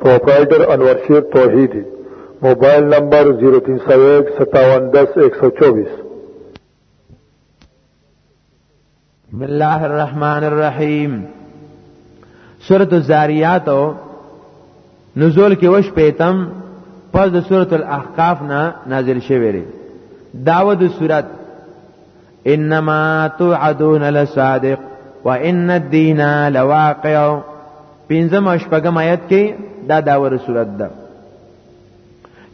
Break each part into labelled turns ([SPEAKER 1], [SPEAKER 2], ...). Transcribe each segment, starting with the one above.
[SPEAKER 1] پروپرائیٹر انور شیر توحیدی موبائل نمبر 03015710124
[SPEAKER 2] بسم الله الرحمن الرحیم سورۃ الزاریات نزول کې وش پیتم پس د سورۃ الاحقاف نه نازل شوی دی داوود سورۃ انما توعدون لصادق وان الدين لواقع پنځم او شپږم آیت کې دا داور صورت ده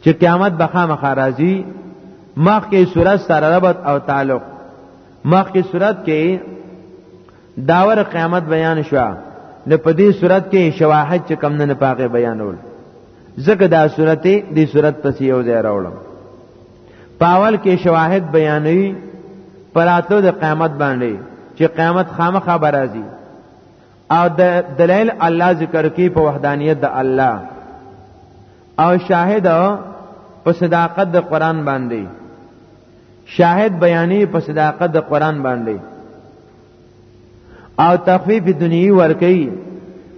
[SPEAKER 2] چې قیامت به خامخا راځي مخکې صورت سره ربط او تعلق مخکې صورت کې داور قیامت بیان شو نو په دې صورت کې شواهد چې کم نه پاګه بیانول ځکه دا صورت دې صورت پسې یو ځای راوړم پاول کې شواهد بیانوي پراتلو د قیامت باندې چې قیامت خامخا برازي او د دلیل الله ذکر کوي په وحدانیت د الله او شاهد په صداقت د قران باندې شاهد بیانې په صداقت د قران باندې او تخفیف دنیوي ورکي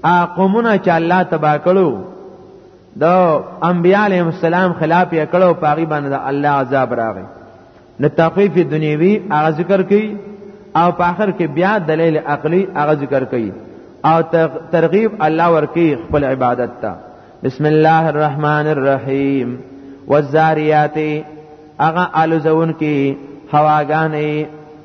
[SPEAKER 2] ا قومونه چې الله تبا کړو د انبیاء علیهم السلام خلاف یې کړو پاغي باندې الله عذاب راغی نو تخفیف دنیوي هغه ذکر کوي او په اخر کې بیا دلیل عقلی هغه ذکر کوي او ترغیب الله ورکی خپل عبادت ته بسم الله الرحمن الرحیم والذاریات اغه الزون کی هواګانې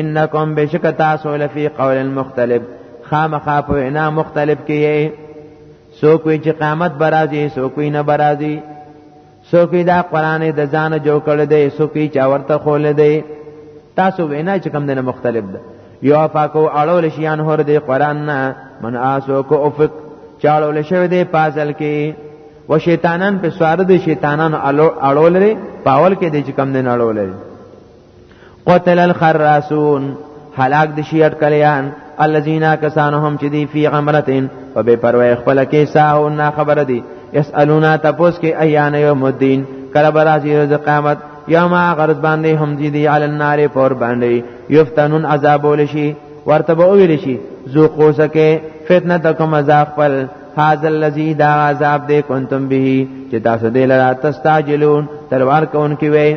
[SPEAKER 2] انکم بشک تاسو لفی قول مختلف خامخا په وینا مختلف کیه سوک وی چې قیامت برازي سوک وی نه برازي سوک وی دا قران د ځانه جوړ کړ دی سوک وی چا ورته خول دی تاسو وینا چې کم نه مختلف ده یو فاکو اړول شیان هور دی قران نه من آسو کو افق چاړول شوی دی پازل کې و شیطانان په سوار دی شیطانان اړول لري پاول کې دی چې کم نه اړول لري قتل الخراسون هلاک د شیعت کلیان الذين كسانو هم چې دی فی غمرتين په بے پروا خپل کې ساو نه خبر دي يسالونا تپوس کې ایان یوم الدین کله برازي روز قیامت یوم غرض باندې هم دي دی علی النار پور باندې یفتنون عذاب ولشي ورته به ویل شي ذوقو سکه فتنه تکم عذاب پر هاذا الذی دا عذاب دې کنتم به چې تاسو دې لرا تستاجلون تلوار کوونکی وي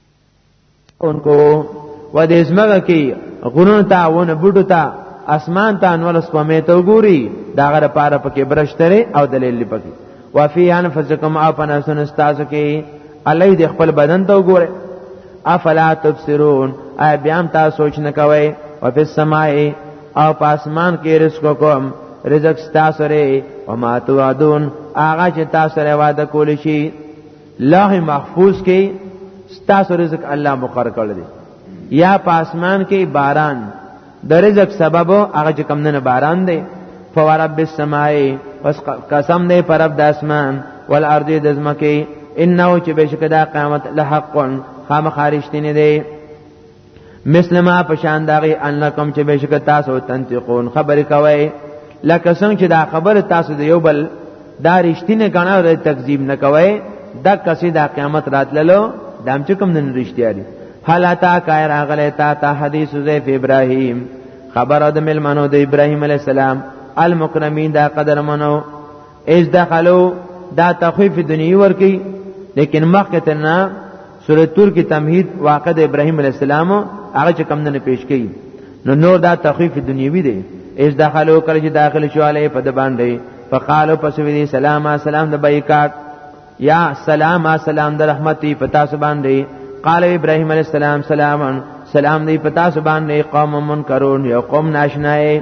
[SPEAKER 2] انکو و دې زمګه کې غرونو ته ونه بوټو ته اسمان ته انور سپمه ته وګوري دا غره پاره پکې برشتره او دلیل پکې وفي انفسکم او پناسن استاسو کې الله دې خپل بدن ته وګوره افلا تبصرون ای بیا هم تاسو سوچ نه کوئ او په سماي او په اسمان کې رزق کوم رزق تاسو لري او ما توعدون هغه چې تاسو لري وعده کول شي لوح محفوظ کې ستاسو رزق الله مقرر کړی دی یا په اسمان کې باران د رزق سبب هغه چې کم نه باران دی فورب السماء پس قسم دی پر رب د اسمان والارض د زمکه انه چې بشکدا قیامت لحق خامخارشتنی دی مثل ما پشان داغي انکم چې بشک تاسو تنتقون خبرې کوي لکه څنګه چې دا خبره تاسو د یو بل دا رښتینه غنا او تکذیب نه کوي دا کسې دا قیامت راتللو دام چې کوم نن رښتیا دي حالاتا کایر اغلی تا تا حدیث زیف ابراهیم خبر د ملمنو د ابراهیم علی السلام المکرمین دا قدر منو اذ دخلوا دا تخویف دنیوی ورکی لیکن مخکتنا سوره تور کې تمهید واقع د ابراهیم علی السلام هغه چې کم نه پیش کړي نو نور دا تخفیف دنیوي دی اس دخلوا کله چې داخل شو علی په د باندې فقالو پس وی سلام سلام د بایکاټ یا سلام سلام د رحمت په تاسو باندې قال ابراهيم عليه السلام سلام سلام دی په تاسو باندې قوم منکرون یو قوم ناشنای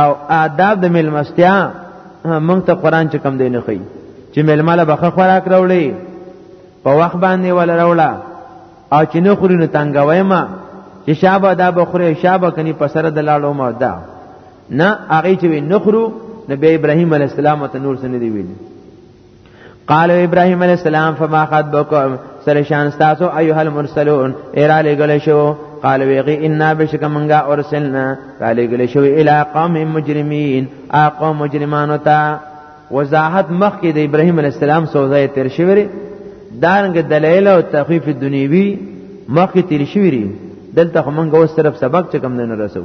[SPEAKER 2] او آداب د ملمستیا مونږ ته قران چې کم دی نه خي چې ململه بخه خوراک راوړي په وخت باندې ول راوړه او چې نه خوري نه تنګوي ما چې شابه دا بخوري شابه کني په سره د لاړو ما دا نه هغه چې نه خورو نبی ابراهيم عليه السلام ته نور سن دی ویل قال ابراهيم عليه السلام فما خطبكم سره شان تاسو ايها المرسلون ارا لګل شو قال ویغی انا بشک منگا ارسلنا قال گلی شو الى قوم مجرمین اقو مجرمانو تا وضاحت مخ کې د ابراهيم عليه السلام سوزای تیر شوی دارنګ دلایل او تخفیف دنیوی مخ کې تیر شوی دلته موږ اوس طرف سبق چکم نه رسو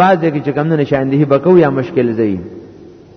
[SPEAKER 2] بعضې کې چکم نه نشاندهی بکو یا مشکل زئی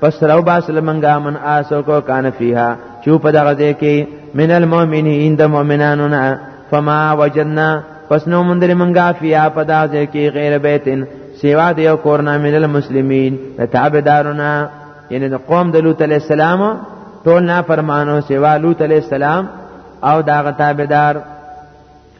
[SPEAKER 2] پس راو باس لمنګا من آسو کو کان فیها چو په دغه ځای کې من المؤمنین د مؤمنانو نه فما وجدنا پس نو مونږ لمنګا فیها په دغه ځای کې غیر بیتن سیوا د یو کورنا من المسلمین د تابعدارونه یعنی د قوم د لوط علی السلام ټول نه فرمانو سیوا لوط علی السلام او داغه تابعدار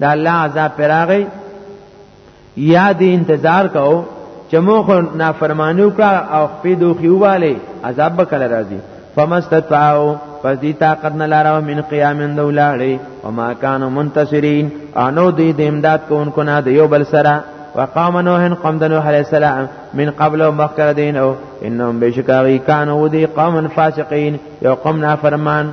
[SPEAKER 2] د الله عذاب پر راغی یا دې انتظار کو چې مو خو نافرمانو کا او خپې دوخي واله عذاب به کله راځي فمستطاعو پس دی طاقت نه لاره من قیام دولاړي او ما کانو منتصرین انو دی د امداد کوونکو نه د یو بل سره وقام نوح قوم د نوح علیہ السلام من قبل مخکره دینو انهم بشکاغی کانو دی قوم فاسقین یو قوم نافرمان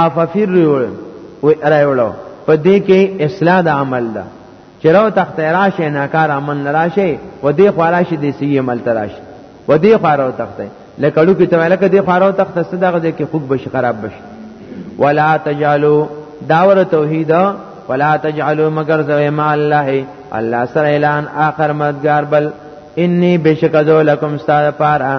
[SPEAKER 2] اففیر ریول و رایولو په دې کې اصلاح د عمل ده چې راو تخت راشه ناکار عمل نه راشه و دې خواراشه دې سی عمل تراشه و دې خواراو تخت لکه لو کې ته لکه دې خواراو تخت صدقه دې کې خوب بش خراب بش ولا تجالو داور توحید ولا تجعلوا مگر ذو ما الله الله سره اعلان اخر مدګار بل انی بشک ذو لکم استاد پارا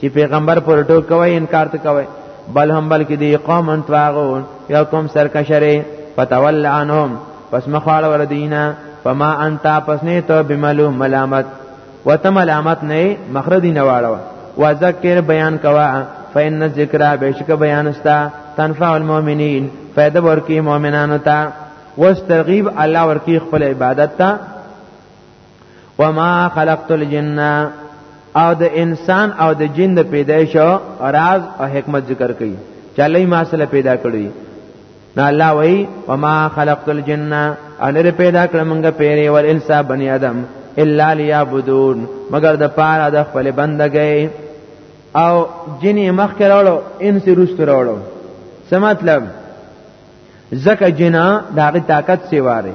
[SPEAKER 2] چې پیغمبر پر ټو کوي انکار ته کوي بل هم بلکې دی قوم ان طاغون یا قوم سرکشره فتول عنهم پس مخاله ور دینه فما انت پس نه ته بملوم ملامت وته ملامت نه مخردی نه واړو وذکر بیان کوا فإن الذکر بشک بیان استا تنفع المؤمنین فائدہ ورکی مؤمنانو ته واسترغیب الله ورکی خپل عبادت ته وما خلقت الجن او د انسان او د جن د پیدایش راز او حکمت ذکر کړي چې الله ما سره پیدا کړی نو الله وای وما خلقت الجن ان پیدا کړم موږ پیری ول انسان بنی ادم الا ليعبدون مگر د پاره د خپل بندګۍ او جنې مخ کړهلو انس روست راوړو څه مطلب زکه جنا دغه طاقت سیواره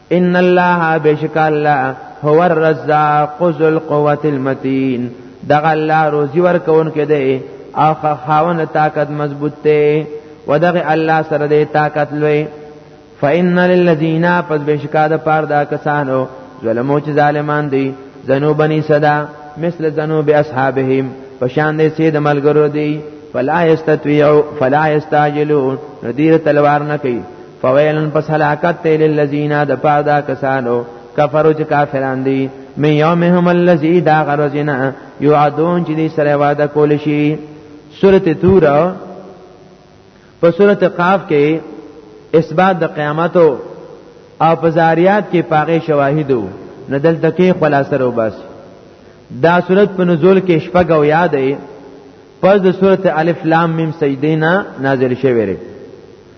[SPEAKER 2] ان الله بشک الله هو الرزاق ذو القوه المتين دغه الله روزي ورکون کې دی او خاون طاقت مضبوط دی ودغه الله سره دی طاقت لوی فإن للذین پس بشکا د پار دا کسانو ظلمو چې ظالمان دي ذنوبنی صدا مثل ذنوب اصحابهم پشان دې سید ملګرو دي فلا یستطيعوا فلا یستعجلون ندیر تلوار نه کوي فویلن پس هلاکت ته للذین د پادا کسانو کفرو چې کافران دي می یومهم الذی دا غرزنا یعدون چې دې سره وعده کول شي سورته تور په سورته قاف کې اثبات د قیامت او په زاریات کې پاغه شواهدو ندل تکي خلاصه رو بس دا صورت په نزول کې شپږ او یادې پس د سورته الف لام میم سجدینا نازل شوی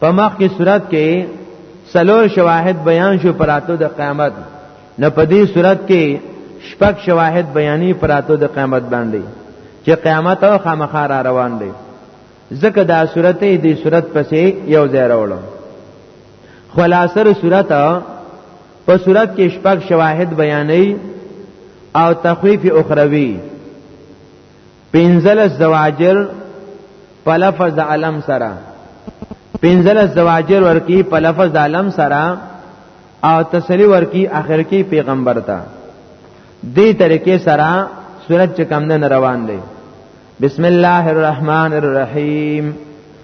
[SPEAKER 2] په مخ کې صورت کې سلور شواهد بیان شو پراتو د قیامت نه په دې صورت کې شپږ شواهد بیانې پراتو د قیامت باندې چې قیامت او خامخا را روان دی ځکه دا صورت دې صورت پسې یو ځای راوړو خلاصه صورت په صورت کې شپږ شواهد بیانې او تخویف اخروی پنځلس زواجر په لفظ د علم سره پنځلس زواجر ورکی په لفظ د علم سره او تسلی ورکی اخر کې پیغمبر ته دې طریقې سره سورت چې کم نه روان دی بسم الله الرحمن الرحیم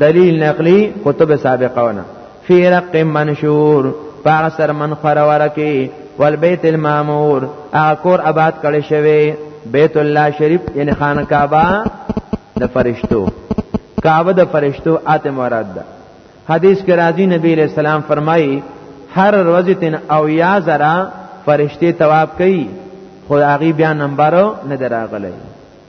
[SPEAKER 2] دلیل نقلی کتب سابقه ونه فی رق منشور پاغ سر من خورور کی والبیت المامور اکور آباد کړي شوی بیت الله شریف یعنی خانه کعبه د فرشتو کعبه د فرشتو آته مراد ده حدیث کې راځي نبی علیہ السلام فرمایي هر ورځ تن او یا زرا فرشتي تواب کوي خو هغه بیا نمبر نه دراغلی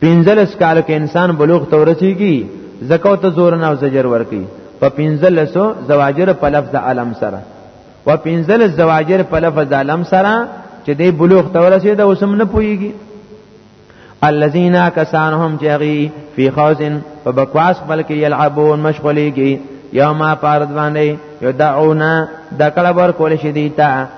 [SPEAKER 2] پنځلس کال کې انسان بلوغ ته ورسیږي زکو ته زور نه او زجر ورکی په پنځلسو زواجر په لفظ علم سره و پنځلس زواجر په لفظ علم سره چې دی بلوغ ته ورسید او سم نه پويږي الذين كسانهم جغي في خوز په بکواس بلکې يلعبون مشغوليږي یوما پارد باندې یدعونا دکړه ور کول شي دیتا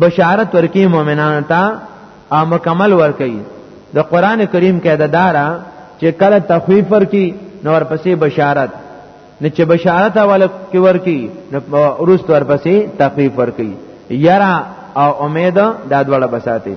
[SPEAKER 2] بشارت ورکی مؤمنانو ته او مکمل ورکی د قران کریم کې د دارا چې کله تخویف ورکی نو ورپسې بشارت نه چې بشارت اول کې ورکی نو ورست ورپسې تخویف ورکی یرا او امید دا دواړه بساته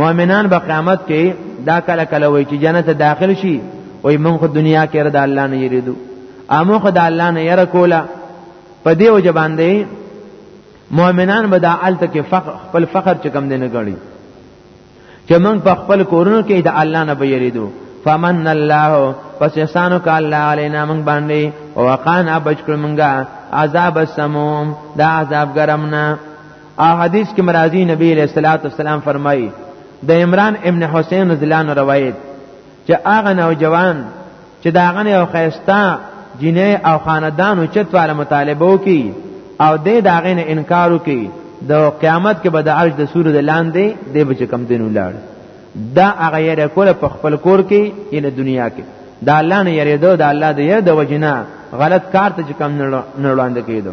[SPEAKER 2] مؤمنان به قیامت کې دا کله کله وای چې جنت داخل شي وای مونږ خو دنیا کې رد الله نه یریدو امو خو د الله نه یره کولا په دې وجه باندې مؤمنان به د عالت کې فخر خپل فخر چې کم دینه غړي چې موږ په خپل کورونو کې د الله نه بیریدو فمن الله پس احسانو ک الله علینا موږ باندې او وقانا بچ کړ موږ عذاب السموم دا عذاب ګرمنا او حدیث کې مرادی نبی علیہ الصلوۃ والسلام فرمایي د عمران ابن حسین ذلان روایت چې هغه نوجوان چې دا غنه او خيستا جنې او خاندان او چتواله مطالبه وکي او دې دا غنه انکار وکي د قیامت کې به د عرش د سور د لاندې دې بچ کم دین ولاړ دا هغه یې کول په خپل کور کې ان دنیا کې دا الله نه یریدو دا الله دې د وجنا غلط کار ته کم نه وړاندې کیدو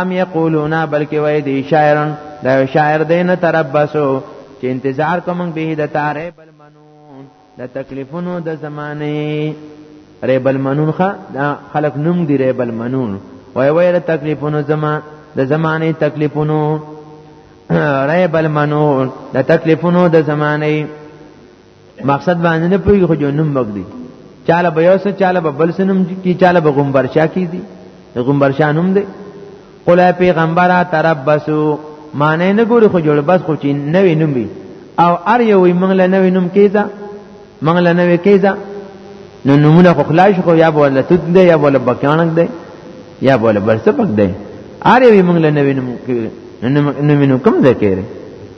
[SPEAKER 2] ام یقولون بلکې وای دی شاعرن دا شاعر دین تربسو چې انتظار کوم به د تاره بل منون د تکلیفونو د زمانه ریبل منون خا خلق نوم دی ریبل منون وای وای د تکلیفونو زما د زمانه تکلیفونو ریبل منون د تکلیفونو د زمانه مقصد باندې نه پوي خو جنم مګدي چاله به یو څه چاله به بل سنم کی چاله به غمبرشا کی دي غمبرشا نوم دی قل پیغمبره تربسو معنی نه ګوري خو جوړ بس خو چې نوې نوم وي او ار یو وي موږ له نوې نوم کیدا موږ له نوې کیدا نو نمونه خو خلاص خو یا بوله تد دی یا بوله بکانک دی یا بوله برسپک دی ار یو وي موږ له نوې نوم کیدا نو نوم کوم ځای کېږي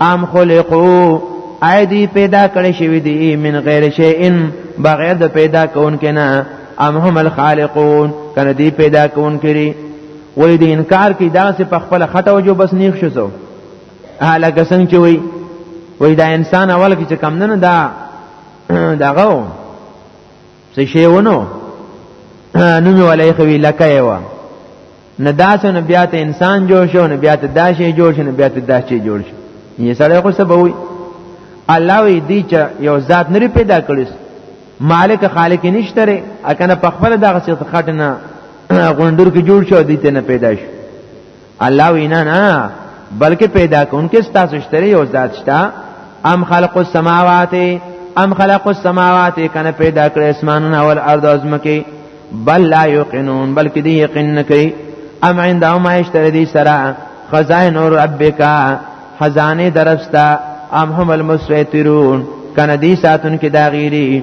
[SPEAKER 2] ام خلقو ایدی پیدا کړی شوی دی من غیر شیء بغیر د پیدا کون کنا ام هم الخالقون کنه دی پیدا کون کړي وې دی انکار کی دا سه په خپل خټو جو بس نیخ شو سو اهله کسن چوي وې دا انسان اول کې کم نه دا دغه څه شی ونو نو می ولای خوی لکه یو نه داسو نه بیا ته انسان جوړ شو نه بیا ته داشي جوړ شو نه بیا ته داشي جوړ شو یې سره خو سبب وي الله وی دی چې یو ذات نری پیدا کړی مالک خالق نشتره اکنه په خپل دغه څه خټنه غوندور کې جوړ شو دی ته نه پیدا شو الله وینا نه بلکې پیدا کونکي ستاسو شته یو ذات شته ام خلق السماوات ام خلق السماوات کنه پیدا کړ اسمانونه او الارض ازمکه بل لا یقینون بلکې دی یقین نه کوي ام عندهم اشتر دی سرا خزائن ربک خزانه درستا ام هم المسیطرون کنه دی ساتون کې دا غیری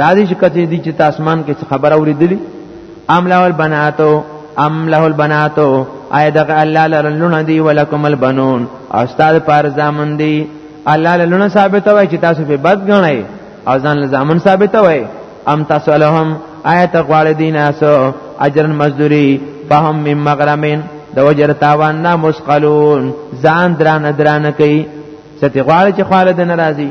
[SPEAKER 2] راځي چې کته دي چې تاسمان کې څه خبره اوریدلی ام له البناتو ام له البناتو آیا دغه الله لرلونه دی ولکم البنون او استاد پر زامن دی الله لرلونه ثابت وای چې تاسو په بد غنئ او ځان له زامن ثابت وای ام تاسو لهم آیا تقوال دین اسو اجر مزدوری فهم من مغرمین د وجر تاوان نه مسقلون ځان درانه درانه کوي ستغوال چې خالد ناراضي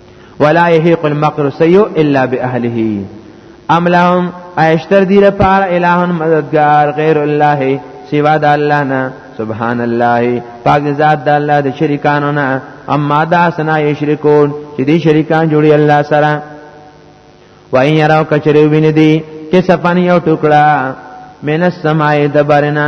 [SPEAKER 2] ولا يهيق المكر السيء الا باهله ام لهم ایشتر دی لپاره الہ مددگار غیر الله سوا د الله نه سبحان الله پاک ذات د الله د شریکانو نه اما دا سنا یشرکون چې دي شریکان جوړي الله سره وای یراو کچریو وین دي چې سفن یو ټوکړه من السماء دبرنا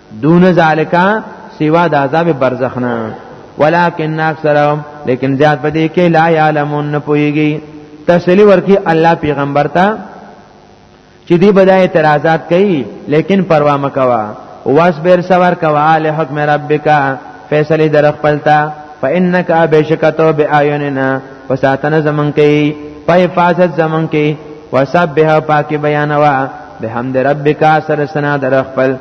[SPEAKER 2] دون ذالک سوا د عذاب برزخ نه ولکن اکثرهم لیکن زیاد پدې کې لا یعلمون نه پويږي تسلی ورکی الله پیغمبر ته چې دی بدا اعتراضات کوي لیکن پروا مکوا واصبر صبر کوا له حکم ربک فیصله در خپلتا فانک بشکتو بیایننا فساتن زمن کوي په حفاظت زمن کوي وسبح پاک بیانوا بحمد ربک سر سنا در خپل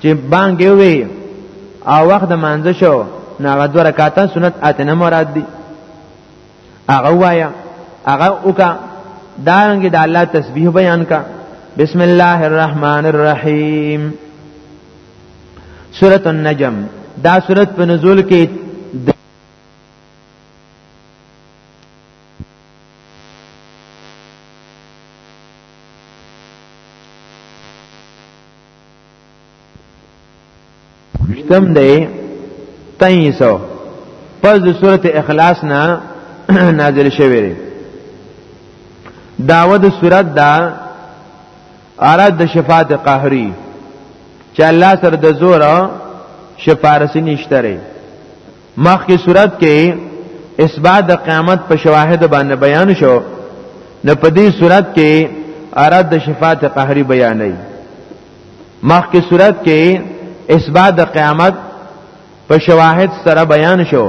[SPEAKER 2] چې بانګ دی وی او وخت د مانځ شو نو هغه دوه رکعاته سنت اتنه مراد دي هغه وایا هغه وکا دارنګ د الله تسبیح بیان کا بسم الله الرحمن الرحیم سورۃ النجم دا سورۃ په نزول کې وشتم دی تیسو پس د صورت اخلاص نه نازل شوی دی داوه د صورت دا اراد د شفاعت قهری چې الله سره د زور شفارسی نشته مخکې صورت کې اثبات د قیامت په شواهد باندې بیان شو نو په دې صورت کې اراد د شفاعت قهري بیانې مخکې صورت کې اثبات د قیامت په شواهد سره بیان شو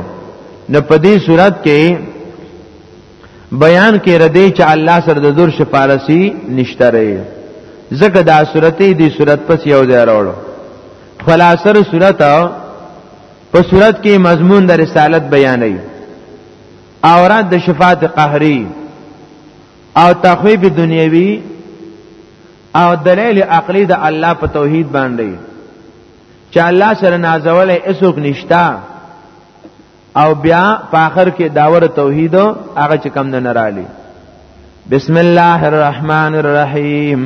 [SPEAKER 2] نو په دې صورت کې بیان کې ردی چې الله سره د زور شفارسی نشته رہی ځکه دا صورتې دې صورت پس یو ځای راوړو خلاصره صورت په صورت کې مضمون د رسالت بیانوي اوراد د شفاعت قهري او تخویب دنیوي او دلیل عقلی د الله په توحید باندې چې الله سره نازولې اسوک نشتا او بیا په اخر کې داور توحید هغه چې کم نه رالی بسم الله الرحمن الرحیم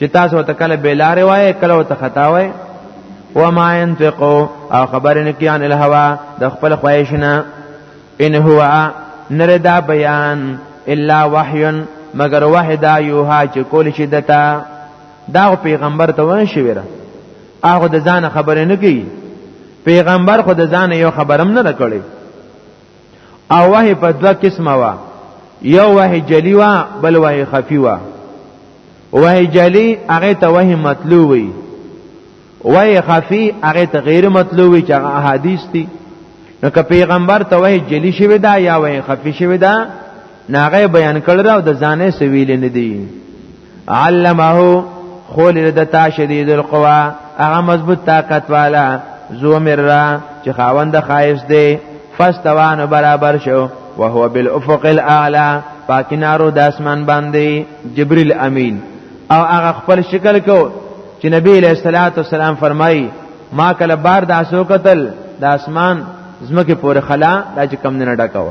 [SPEAKER 2] چې تاسو ته کله بیلار وای کله ته خطا وای و ما ينفقو او خبر نه کیان الهوا د خپل خواهش نه ان هو نره دا بیان الا وحی مگر وحی دا یوها چې کول شي دتا دا پیغمبر ته ونه شي وره هغه د ځان خبرې نه کوي پیغمبر خو د ځان یو خبرم نه کړي او وحی په دوه قسمه وا یو وحی جلی وا بل وحی خفی وا وحی جلی هغه ته وحی مطلوب وي وحی خفی هغه ته غیر مطلوب وي چې هغه احادیث دي نو که پیغمبر ته وحی جلی شوی دا یا وحی خفی شوی دا ناغه بیان کړل او د ځانې سویل نه دی علمه خول د تا شدید القوا هغه مضبوط طاقت والا زو مرا چې خاوند خایس دی فاستوان برابر شو وهو بالافق الاعلى پاکینارو د اسمان باندې جبريل امين او هغه خپل شکل کو چې نبی له صلوات والسلام فرمایي ما کله بار د اسو قتل د اسمان زمکه پورې خلا د کم نه ډکاو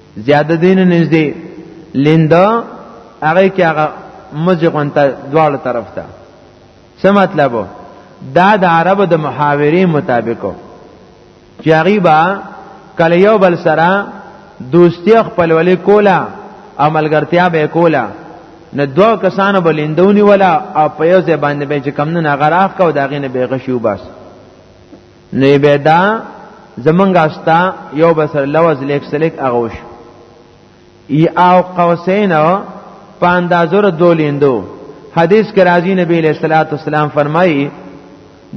[SPEAKER 2] زیاده دین نږدې لیندا هغه کې هغه مزه غونته دواړو طرف ته څه مطلب دا د عربو د محاورې مطابقو چې هغه با کله یو بل سره دوستی خپلولې کولا او ملګرتیا به کولا نه دوه کسانو بلندونی ولا او په یو ځای باندې به چې کم نه غراف کو داغې نه به غشو بس نو به دا زمونږ استا یو بسر لوز لیک سلیک اغوش ای او قوسین په اندازو را دولیندو حدیث کې راځي نبی علیہ الصلوۃ والسلام فرمایي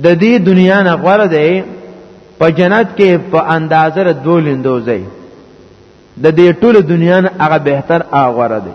[SPEAKER 2] د دې دنیا نه غوړه دی په جنت کې په اندازه را دولیندو ځای د دې ټول دنیا نه هغه بهتر هغه غوړه دی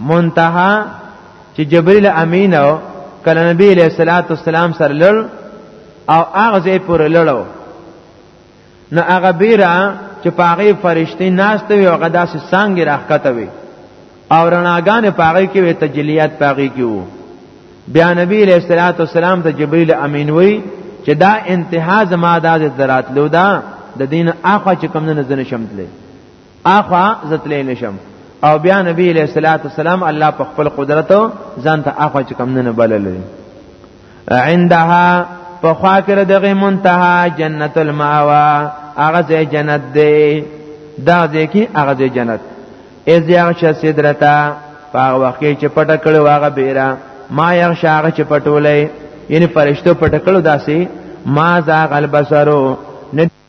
[SPEAKER 2] منتها چې جبريل امين او کله نبی له صلوات والسلام سره لړ او هغه ځای پر لړو نو هغه بیره چې پاغه فرشتي ناشته وي هغه داسې څنګه راخته وي او رڼاګان پاغه کې وي تجلیات پاغه کې وو بیا نبی له صلوات والسلام ته جبريل امين وي چې دا انتها زما د دراتلو دا د دین اخوا چې کم نه نظر شمتله اخوا زتلې نشم او بیا نبی علیہ الصلوۃ والسلام الله په خپل قدرت ځان ته اخوا چې کم نه بلل عندها په خوا کې دغه منتها جنت الماوا هغه ځای جنت دی دا ځای کې هغه ځای جنت از یغش سدرتا هغه وخت چې پټه کړو هغه بیره ما یغش هغه چې پټولې یعنی فرشتو پټه کړو داسې ما زاغ البصرو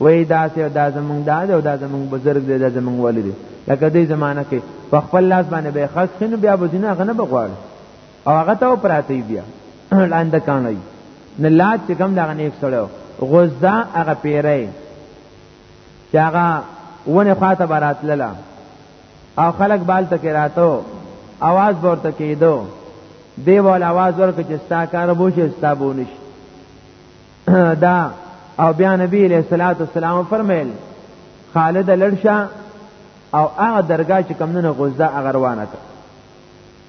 [SPEAKER 2] وای دا سه دا زمونږ دا دی او دا زمونږ بزرګ دی دا زمونږ ولې دی لکه دې زمانہ کې په خپل لاس باندې به خرج شنو بیا به زینه غنه بغواړ او هغه ته پراتی بیا لاندې کانای نه لا چې کوم دا غنیک سره غزدا هغه پیری چې هغه ونه خواته براتلله او خلک بال تک راتو आवाज ورته کېدو دی ول आवाज ورکړي چې ستا کار بوشه ستا بونش دا او بیا نبی علیہ الصلوۃ والسلام فرمایل خالد لړشه او هغه درگاه چې کمونه غزه اغروانه کړ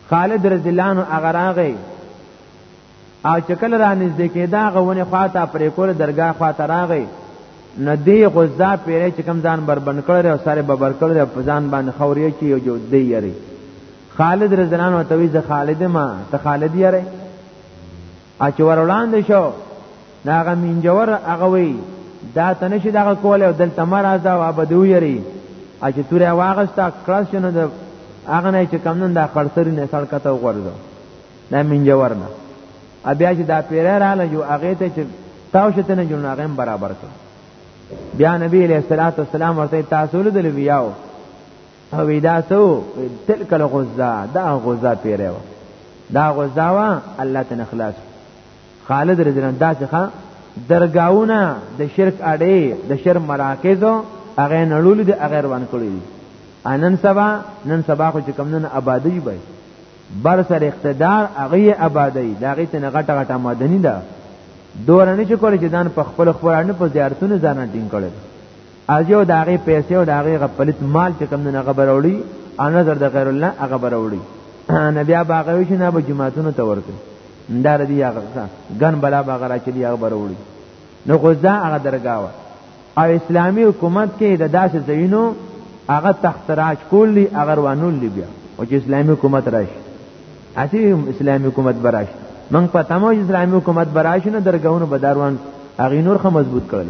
[SPEAKER 2] خالد رضی الله عنه اغراغه او چې کله را نږدې کېدا غوونه خواته پرې کول درگاه خواته راغی نه دی غزا پیری چې کم ځان بربند کړی او سره ببر کړی په ځان باندې خوري چې یو جو دی یری خالد رضی الله عنه تویز خالد ما ته خالد یری اچ ور وړاندې شو ناغه منجور هغه وی دا تنشي دغه کول او دلته مرز دا وبدو یری اچ تور واغستا کلاس شنو د هغه نه چې کمنن دا خړسری نه سړک ته وغورځو دا منجور نه بیا چې دا پیره رااله جو هغه ته چې تاو شته نه جوړ هغه برابر کړ بیا نبی علیہ الصلوۃ والسلام ورته تاسو له دی ویاو وی دا سو تلک الغزا دا غزا پیره و دا غزا وا الله تن خلاص خالد رضی الله دا څخه درگاونه د شرک اړې د شر مراکزو هغه نړول دي هغه روان کړی دي انن سبا نن سبا خو چې کم نن آبادی به بر سر اقتدار هغه آبادی دا غي تن غټه غټه مدنی ده دورنه چې کول چې دان په خپل خپل نه په زیارتونو ځان ټینګ کړي اجو دا غي پیسې او دا غي غپلت مال چې کم نه غبر وړي ان نظر د غیر الله هغه بر وړي نبی هغه غوي چې نه به جماعتونو ته ورته اندار دی هغه ګن بلا باغ را چې دی هغه بر وړي نو خو دا هغه درگاوه او اسلامی حکومت کې د داسې زینو هغه تخت راج کولی اگر وانول لی بیا او چې اسلامی حکومت راشي اسی اسلامی حکومت براش من پتمو اسلامی حکومت براش نه درګاونو بداروان اغینور خه مضبوط کړل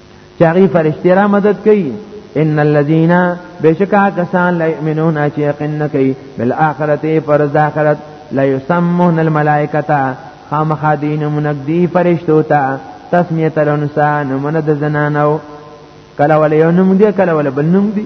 [SPEAKER 2] چې هغه فرشتي را مدد کوي ان الذين بشکا کسان لا يؤمنون چې یقین کوي بالآخرته فرض آخرت لا يسمون الملائکه خامخا دین منقدی فرشتو ته تسمیه الانسان من د زنانو کله ول یو نوم دی کله ول بل نوم دی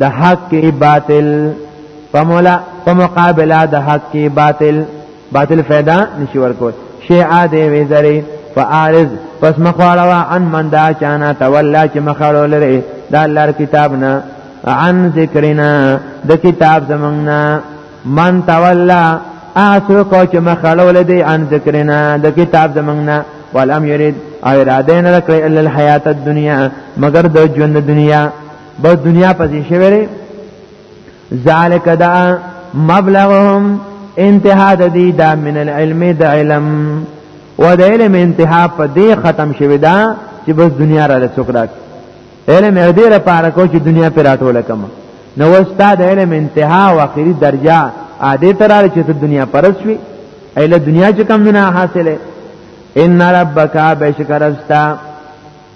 [SPEAKER 2] د حق کې باطل په مولا په مقابله د حق کې باطل باطل फायदा نشي ورکول شی عاده وی زری فارز پس مخواړه عن من دا چانا تولا چې مخړول لري دا لار کتاب نه عن ذکرنا د کتاب زمنګنا من تولا اسو کو چې مخړول دي عن ذکرنا د کتاب زمنګنا ولم يريد او اراده نه کړې الا الحیات الدنیا مگر د ژوند دنیا بس دنیا پسې شوی دی ذالک دا مبلغهم انتها د دې دا من العلم د علم و د علم انتها په دې ختم شوی دا چې بس دنیا را لڅوک راک علم دې را پاره کو چې دنیا پر راټوله کما نو استاد علم انتها او اخري درجه عادت ترار چې ته دنیا پرس شوي ایله دنیا چې کم نه حاصله ان ربک بشکر استا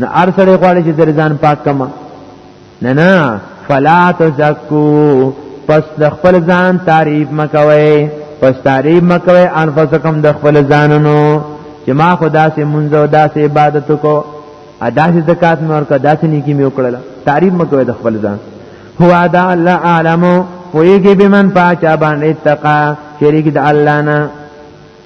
[SPEAKER 2] نه ار سره غواړي چې تر ځان پاک کما نه نه فلا تزکو پس د خپل ځان تعریف مکوي پس تعریف مکوي انفسکم د خپل ځانونو چې ما خدا سي منځ او داسې عبادت کو ادا سي زکات مې ورکړه داسې نیکی مې وکړه تعریف مکوي د خپل ځان هو ادا الله عالمو ویږي بمن پاچا باندې اتقا شریک د الله نه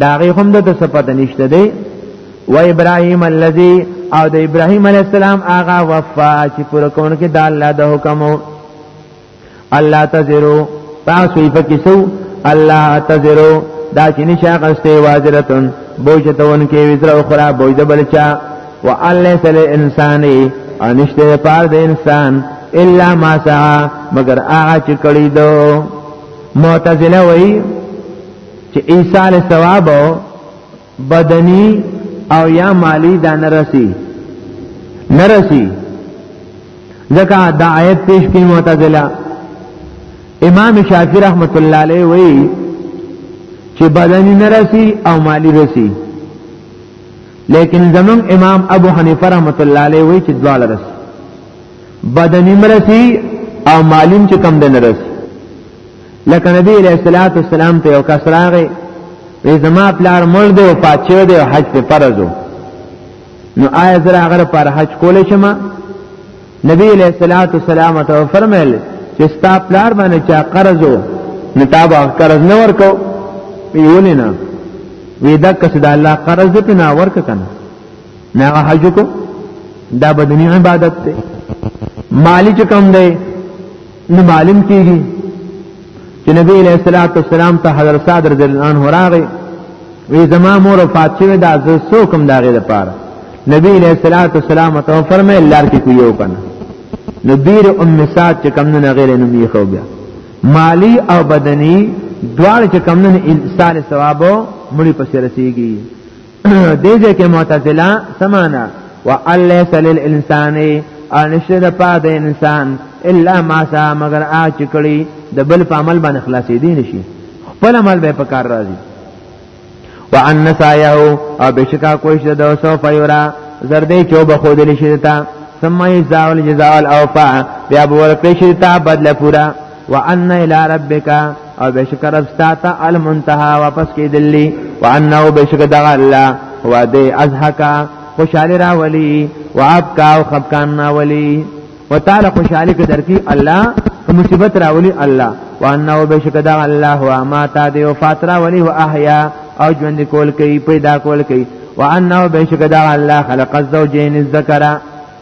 [SPEAKER 2] داغه هم د صفات نشته دی و ابراهيم الذي او د ابراهيم عليه السلام هغه وفا چې پر کون کې د الله د حکم الله تزرو تاسو یې پکې سو الله تزرو دا چې نشه غسته واجرتن بوج ته ون کې وزر او خرا بوج د بلچا و الله سل انسان انشته پار د انسان الا ما سعى مگر هغه چې کړی دو معتزله وایي چې ایصال ثواب بدنی او یا مالی دا نرسی نرسی ځکه دا آیت پیش کړي معتزله امام شافعی رحمت الله علیه وی چې بدنی نرسی او مالی رسی لیکن زمون امام ابو حنیفه رحمت الله علیه وی چې دواړه رسی بدنی مرسی او مالیم چې کم دن رسی لکه نبی علیہ الصلوۃ والسلام ته یو کس راغی وی زما پلار مړ دی او پاتې دی او حج په فرض نو آیا زه هغه پر حج کولې شم نبی علیہ الصلوۃ والسلام ته فرمایل چې ستا پلار باندې چا قرض و نو تا به قرض نه ورکو ویونه نه وی دا کس د الله قرض دې په ناور کنه نه حج کو دا بدنی عبادت ته مالی چې کوم دی نو معلوم کیږي چې نبی علیہ الصلوۃ والسلام ته حضرت سعد رضی الله عنه راغی وی زما مور وفات شوه دا زه سوکم داغه لپاره نبی علیہ الصلوۃ والسلام ته فرمایل لار کې کو یو کنه نو بیر ام سعد چې کم نه غیر نو می خو بیا مالی او بدنی دوار چې کم نه انسان ثوابو مړي پسې رسیږي دې دې کې معتزله سمانا واللیس للانسان انشته د پا د انسان الا ما سا مگر اج کړي د بل په عمل باندې خلاصې دي نشي خپل عمل به په کار راځي وان نسایه او بشکا کوش د اوسو فیورا زردې چوب خود لشي تا ثم یزاول جزاء الاوفا بیا به ورکړي شي تا بدله پورا وان الى ربک او بشکر استاتا المنتها واپس کی دلی وانه بشکر دغ الله هو دی ازحکا خوشالی را ولی وابکا او خفقان را ولی وتعالى خوشالی کی درکی الله مصیبت را ولی الله وانه بشکر دغ الله هو ما تا دی وفات را ولی و احیا او ژوند کول کوي پیدا کول کوي وانه بشکر دغ الله خلق الزوجین الذکر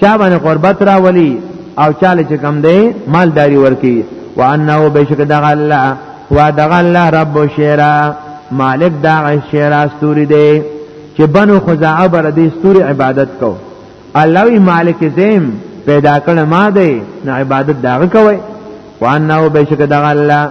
[SPEAKER 2] چا باندې قربت راولي او چاله چې کم دی مالداری ورکی وانه بشک دغه الله وا دغه الله رب شیرا مالک دا شیرا استوري دی چې بنو خزاعه بر دې استوري عبادت کو الله وی مالک زم پیدا کړ ما دی نه عبادت داغه کوي وانه بشک دغه الله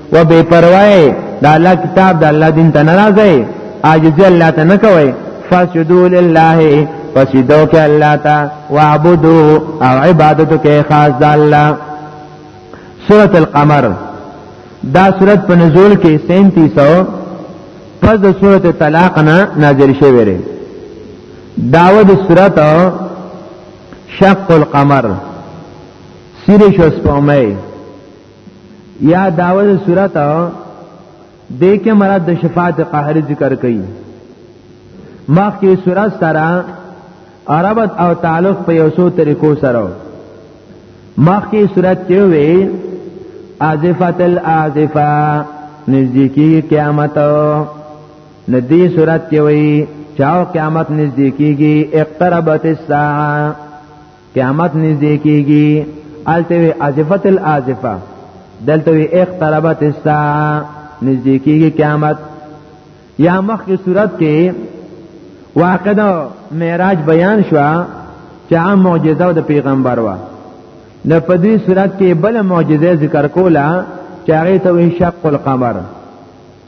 [SPEAKER 2] و بے پروايي د الله کتاب د الله دین ته ناراضي عاجز الله ته نه کوي فسجدوا لله فسجدوا کې الله ته واعبدوا او عبادت کې خاص د الله سورۃ القمر دا سورۃ په نزول کې 3700 پس د سورۃ طلاق نه نازل شوی دی داود سورۃ شق القمر سیری شو سپومه یا داول صورت دې کې مراد د شفاعت قهر ذکر کړي مخ کې صورت سره عربت او تعلق په یو څو طریقو سره مخ کې صورت کې وي ازفت الازفه نزدیکی قیامت ندی صورت کې وي چاو قیامت نزدیکیږي اقتربت الساعه قیامت نږدې کیږي الته وی ازفت الازفه دلته وی اقتربت الساعه نږدې کیږي قیامت یا مخکې صورت کې واقع د معراج بیان شو چې عام معجزه د پیغمبر و نه په دې صورت کې بل معجزه ذکر کوله چې هغه ته وی شق القمر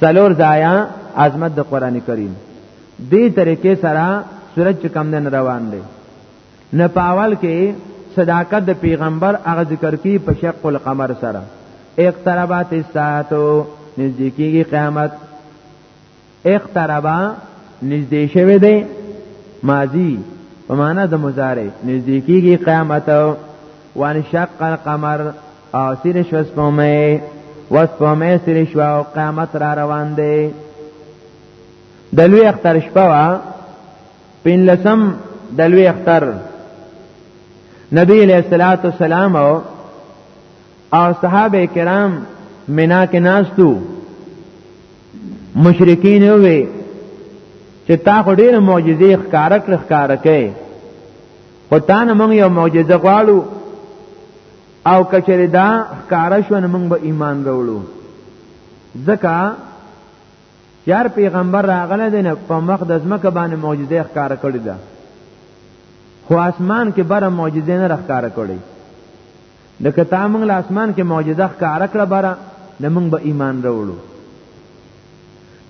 [SPEAKER 2] سلور ځایا عظمت د قران کریم دې طریقې سره سورج کم دن روان دی نه پاول کې صداقت د پیغمبر هغه ذکر کی په شق القمر سره اقتربات الساعتو نزدیکیږي قیامت اقتربا نزدې شوه دی ماضی په معنا د مضارع نزدیکیږي قیامت وان شق القمر او سیر شو سپومه و سپومه سیر شو او قیامت را روان دی د لوی اختر شپه وا پین لسم د لوی اختر نبی علیہ الصلوۃ والسلام او او صحابه کرام مینا کې ناستو مشرکین وی چې تا خو ډېر معجزې ښکارا کړ ښکارا کې خو تا نه مونږ یو معجزه غواړو او کچری دا ښکارا شو نو موږ به ایمان راوړو ځکه چار پیغمبر راغله دین په مخ د ځمکه باندې معجزه ښکارا کړی ده خو اسمان کې بره معجزه نه ښکارا کړی د کته موږ له اسمان کې معجزه ښکارا کړه بره نو موږ به ایمان راوړو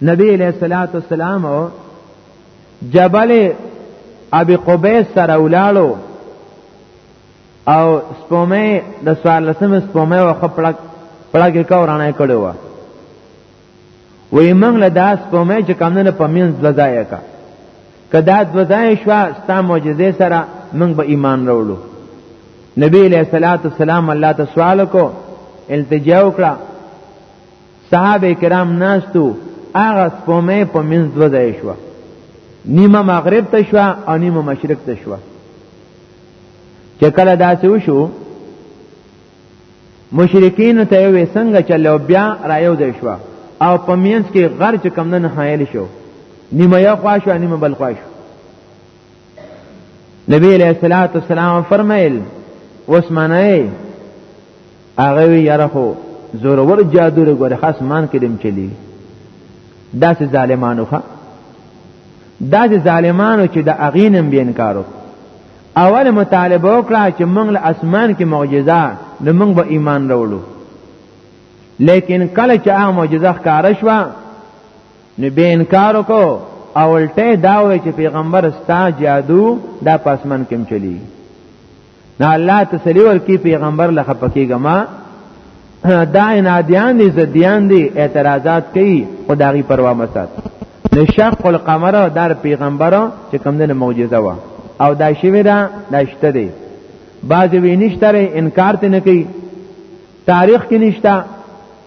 [SPEAKER 2] نبی علیہ الصلوۃ والسلام جبل ابي قبيس سره ولاړو او سپومې د سوال لسمې سپومې او خپل پړګه کا ورانه کړو وا وې موږ له داس سپومې چې کمنه په مینځ لځای کا کدا د وځای شو ستا معجزې سره موږ به ایمان راوړو نبی علیہ الصلوۃ والسلام الله ته سوال کو التجا وکړه صحابه کرام ناستو هغه سپومې په مینځ لځای شو نیمه مغرب ته شو او نیمه مشرق ته شو چې کله داسې وشو مشرکین ته وې څنګه چلو بیا را یو ځای شو او په مینس کې غر چې کم نه حایل شو نیمه یو خوا شو نیمه بل خوا شو نبی علیہ الصلوۃ والسلام فرمایل عثمانه هغه وی یاره خو زورور جادو لري ګوره خاص مان کې دم چلی دا سه ظالمانو ښا دا سه ظالمانو چې د اغینم به انکار وکړ اول مطالبه وکړه چې موږ له اسمان کې معجزه نو موږ به ایمان راوړو لیکن کله چې هغه معجزه ښکار شو نو به انکار وکړو او الټه دا وای چې پیغمبر ستا جادو دا پاسمن کې چلی نه الله تسلی ورکی پیغمبر لخه پکېګه ما دا انادیان دي زدیان دي اعتراضات کوي خدایي پروا مسات نشق القمر دار پیغمبر چې کوم دنه معجزه وا او دا شوی دا داشته دي باز وی نشتره انکار ته نه کوي تاریخ کې نشتا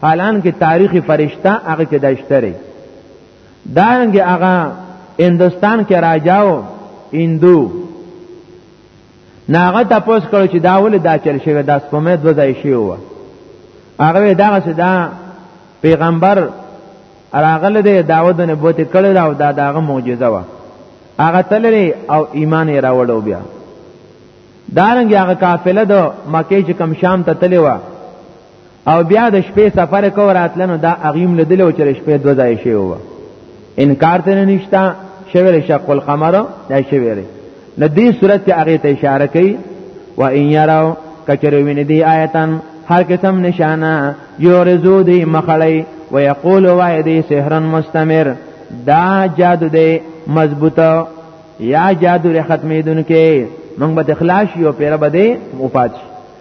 [SPEAKER 2] حالان کې تاریخي فرشتہ هغه کې داشتره دارنګ هغه هندستان کې راجاو هندو نه هغه تاسو کړو چې دا ولې دا چل شوی دا سپمه د وځای شی و هغه دا چې دا پیغمبر راغله دی داود نه بوته کړی دا او دا دغه معجزه و هغه تللی او ایمان یې راوړو بیا دارنګ هغه قافله د مکه چې کم شام ته تللی و او بیا د شپې سفر کو راتلنو دا اغیم لدل او چر شپې دو ځای شی و انکار ته نشتا شویر شق القمر دا شویر نو دې صورت کې هغه ته اشاره کوي و ان یراو کچره ویني دی آیتن هر قسم نشانه یورزو دی مخړی و یقول وای دی سحرن مستمر دا جادو دی مضبوطه یا جادو ختمیدون کې موږ به اخلاص یو پیر بده مفات شي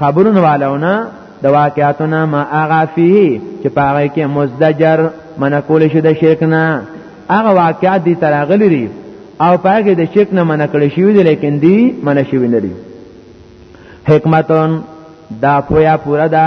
[SPEAKER 2] خبرونه والونه د واقعاتنا ما اغا فيه چې پاره کې مزدجر من کول شي د شرک نه هغه واقعات دي تراغلي دي او پاره کې د شرک نه من کړی شي دي لیکن دي من شي نه دي حکمتون دا پویا پورا دا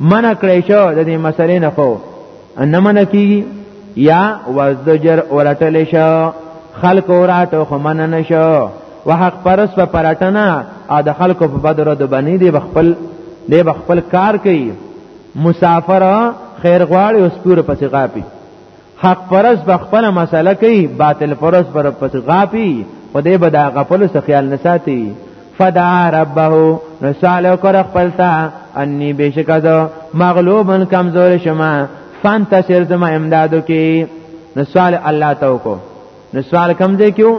[SPEAKER 2] منع کړی شو د دې مسلې نه خو ان منع کیږي یا وزدجر ورټل شو خلق وراتو خو منع نشو وحق پرس په پرټنا او د خلکو په بدر د بنی دی بخپل دی بخپل کار کوي مسافر خیر غواړي اوس پور پسې غاپي حق پرس په خپل مسله کوي باطل پرس پر پس غاپي په دې به دا غفل څه خیال نه ساتي فدعا ربه نو سالو کر خپلتا انی بشک از مغلوبن کمزور شما فانتصر زما امدادو کی نو سوال الله تو کو نو سوال کم دې کیو